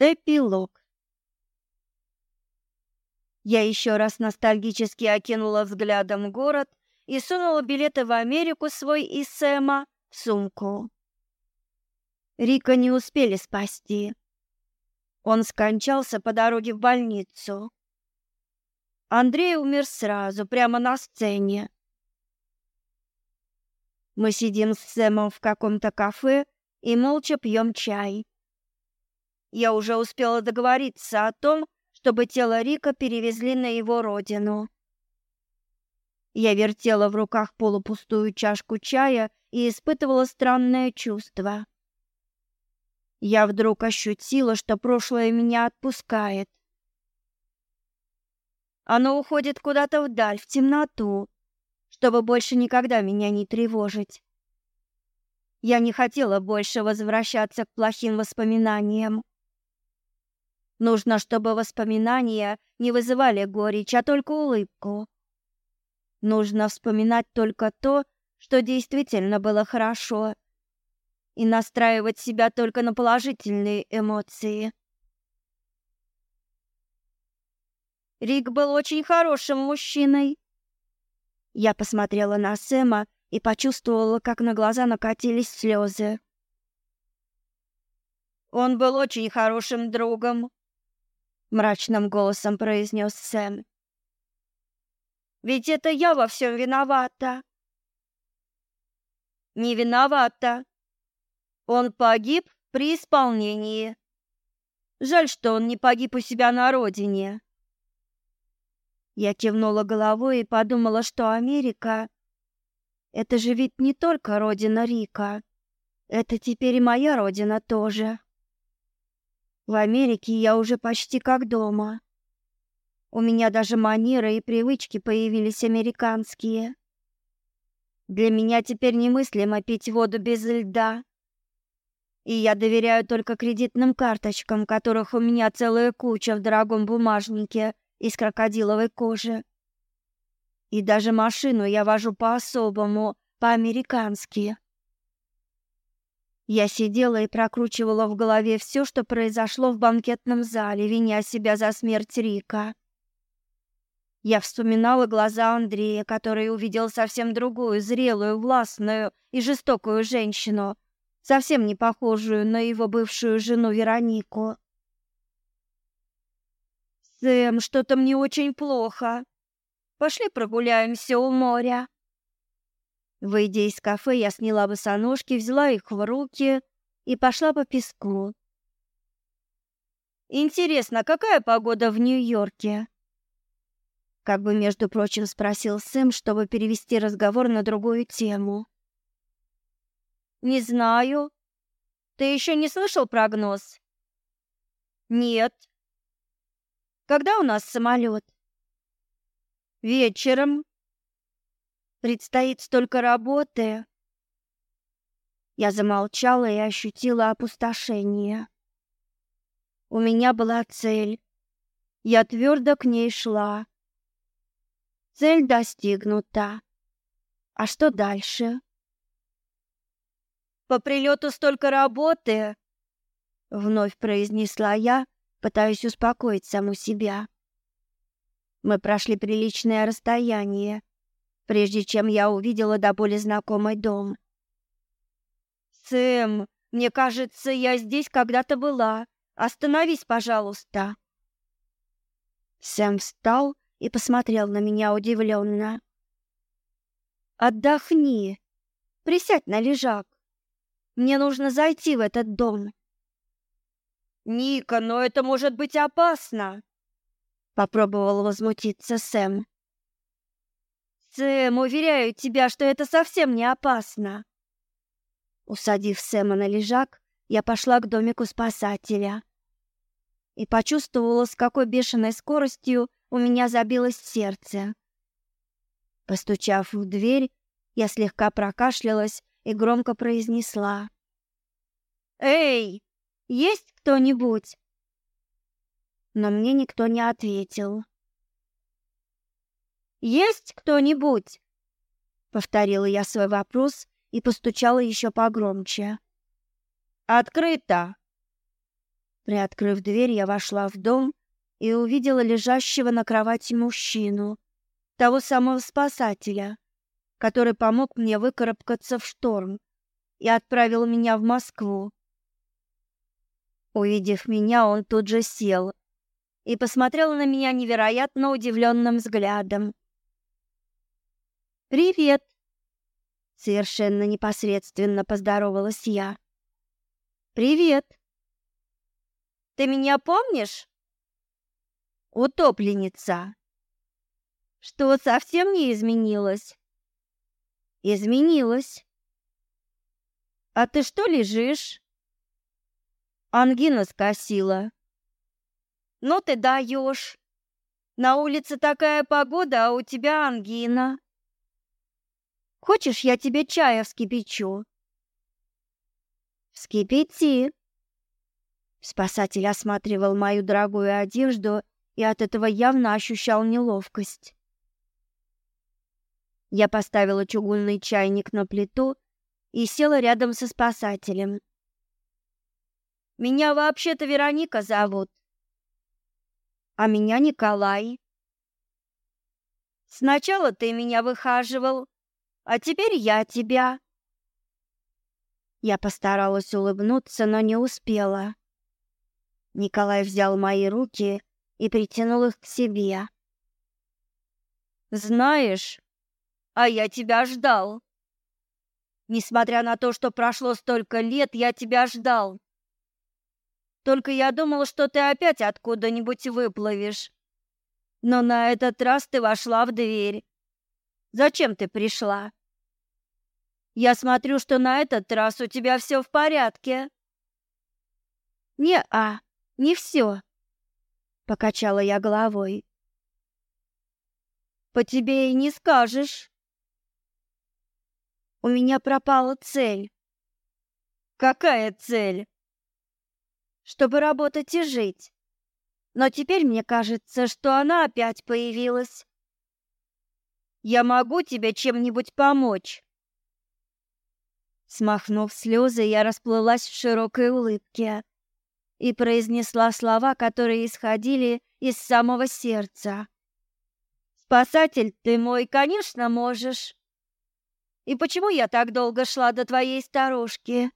Эпилог. Я еще раз ностальгически окинула взглядом город и сунула билеты в Америку свой и Сэма в сумку. Рика не успели спасти. Он скончался по дороге в больницу. Андрей умер сразу, прямо на сцене. Мы сидим с Сэмом в каком-то кафе и молча пьем чай. Я уже успела договориться о том, чтобы тело Рика перевезли на его родину. Я вертела в руках полупустую чашку чая и испытывала странное чувство. Я вдруг ощутила, что прошлое меня отпускает. Оно уходит куда-то вдаль, в темноту, чтобы больше никогда меня не тревожить. Я не хотела больше возвращаться к плохим воспоминаниям. Нужно, чтобы воспоминания не вызывали горечь, а только улыбку. Нужно вспоминать только то, что действительно было хорошо, и настраивать себя только на положительные эмоции. Рик был очень хорошим мужчиной. Я посмотрела на Сэма и почувствовала, как на глаза накатились слезы. Он был очень хорошим другом, мрачным голосом произнес Сэм. Ведь это я во всем виновата. Не виновата. Он погиб при исполнении. Жаль, что он не погиб у себя на родине. Я кивнула головой и подумала, что Америка — это же ведь не только родина Рика. Это теперь и моя родина тоже. В Америке я уже почти как дома. У меня даже манеры и привычки появились американские. Для меня теперь немыслимо пить воду без льда. И я доверяю только кредитным карточкам, которых у меня целая куча в дорогом бумажнике из крокодиловой кожи. И даже машину я вожу по-особому, по-американски. Я сидела и прокручивала в голове все, что произошло в банкетном зале, виня себя за смерть Рика. Я вспоминала глаза Андрея, который увидел совсем другую, зрелую, властную и жестокую женщину, совсем не похожую на его бывшую жену Веронику. «Сэм, что-то мне очень плохо. Пошли прогуляемся у моря», Выйдя из кафе, я сняла босоножки, взяла их в руки и пошла по песку. Интересно, а какая погода в Нью-Йорке? Как бы, между прочим, спросил Сэм, чтобы перевести разговор на другую тему. Не знаю. Ты еще не слышал прогноз? Нет. Когда у нас самолет? Вечером. Предстоит столько работы. Я замолчала и ощутила опустошение. У меня была цель. Я твердо к ней шла. Цель достигнута. А что дальше? По прилету столько работы, вновь произнесла я, пытаясь успокоить саму себя. Мы прошли приличное расстояние, прежде чем я увидела до более знакомый дом. «Сэм, мне кажется, я здесь когда-то была. Остановись, пожалуйста». Сэм встал и посмотрел на меня удивленно. «Отдохни. Присядь на лежак. Мне нужно зайти в этот дом». «Ника, но это может быть опасно!» Попробовал возмутиться Сэм. Сэм, уверяю тебя, что это совсем не опасно. Усадив Сэма на лежак, я пошла к домику спасателя и почувствовала, с какой бешеной скоростью у меня забилось сердце. Постучав в дверь, я слегка прокашлялась и громко произнесла: "Эй, есть кто-нибудь?" Но мне никто не ответил. Есть кто-нибудь? Повторила я свой вопрос и постучала еще погромче. Открыто. Приоткрыв дверь, я вошла в дом и увидела лежащего на кровати мужчину, того самого спасателя, который помог мне выкарабкаться в шторм и отправил меня в Москву. Увидев меня, он тут же сел и посмотрел на меня невероятно удивленным взглядом. «Привет!» Совершенно непосредственно поздоровалась я. «Привет!» «Ты меня помнишь?» «Утопленница!» «Что, совсем не изменилось?» «Изменилось!» «А ты что лежишь?» Ангина скосила. «Ну ты даешь! На улице такая погода, а у тебя ангина!» Хочешь, я тебе чая вскипячу?» «Вскипяти!» Спасатель осматривал мою дорогую одежду и от этого явно ощущал неловкость. Я поставила чугунный чайник на плиту и села рядом со спасателем. «Меня вообще-то Вероника зовут, а меня Николай. Сначала ты меня выхаживал, а теперь я тебя. Я постаралась улыбнуться, но не успела. Николай взял мои руки и притянул их к себе. Знаешь, а я тебя ждал. Несмотря на то, что прошло столько лет, я тебя ждал. Только я думал, что ты опять откуда-нибудь выплывешь. Но на этот раз ты вошла в дверь Зачем ты пришла?» «Я смотрю, что на этот раз у тебя все в порядке». «Не-а, не все», — покачала я головой. «По тебе и не скажешь». «У меня пропала цель». «Какая цель?» «Чтобы работать и жить» но теперь мне кажется, что она опять появилась. Я могу тебе чем-нибудь помочь?» Смахнув слезы, я расплылась в широкой улыбке и произнесла слова, которые исходили из самого сердца. «Спасатель ты мой, конечно, можешь. И почему я так долго шла до твоей сторожки?»